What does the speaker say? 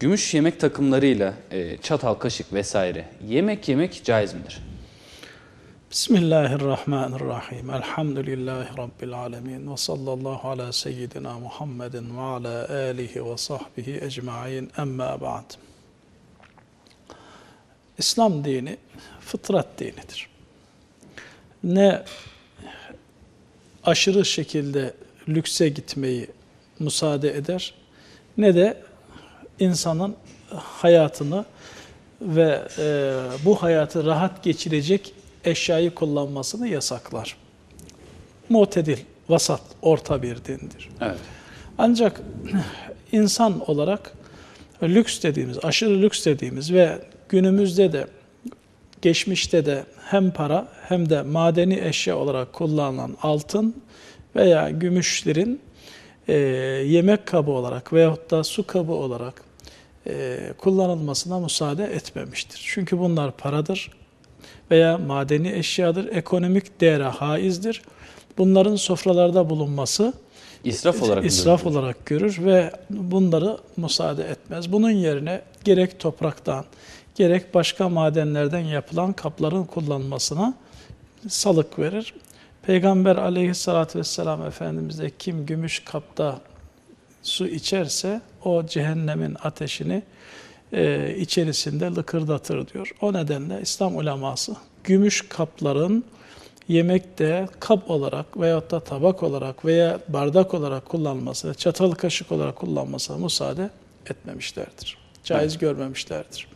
Gümüş yemek takımlarıyla e, çatal, kaşık vesaire yemek yemek caiz midir? Bismillahirrahmanirrahim. Elhamdülillahi Rabbil alemin. Ve sallallahu ala seyyidina Muhammedin ve ala alihi ve sahbihi ecma'in. Emma ba'd. İslam dini fıtrat dinidir. Ne aşırı şekilde lükse gitmeyi müsaade eder ne de insanın hayatını ve e, bu hayatı rahat geçirecek eşyayı kullanmasını yasaklar. Mu'tedil, vasat, orta bir dindir. Evet. Ancak insan olarak lüks dediğimiz, aşırı lüks dediğimiz ve günümüzde de geçmişte de hem para hem de madeni eşya olarak kullanılan altın veya gümüşlerin e, yemek kabı olarak veyahut da su kabı olarak e, kullanılmasına müsaade etmemiştir. Çünkü bunlar paradır veya madeni eşyadır, ekonomik değere haizdir. Bunların sofralarda bulunması İsraf olarak mı israf görülür? olarak görür ve bunları müsaade etmez. Bunun yerine gerek topraktan, gerek başka madenlerden yapılan kapların kullanılmasına salık verir. Peygamber aleyhissalatü vesselam Efendimiz de kim gümüş kapta su içerse o cehennemin ateşini e, içerisinde lıkırdatır diyor. O nedenle İslam uleması gümüş kapların yemekte kap olarak veyahut da tabak olarak veya bardak olarak kullanılması, çatal kaşık olarak kullanmasına müsaade etmemişlerdir. Caiz görmemişlerdir.